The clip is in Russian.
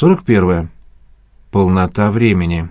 41. Полнота времени.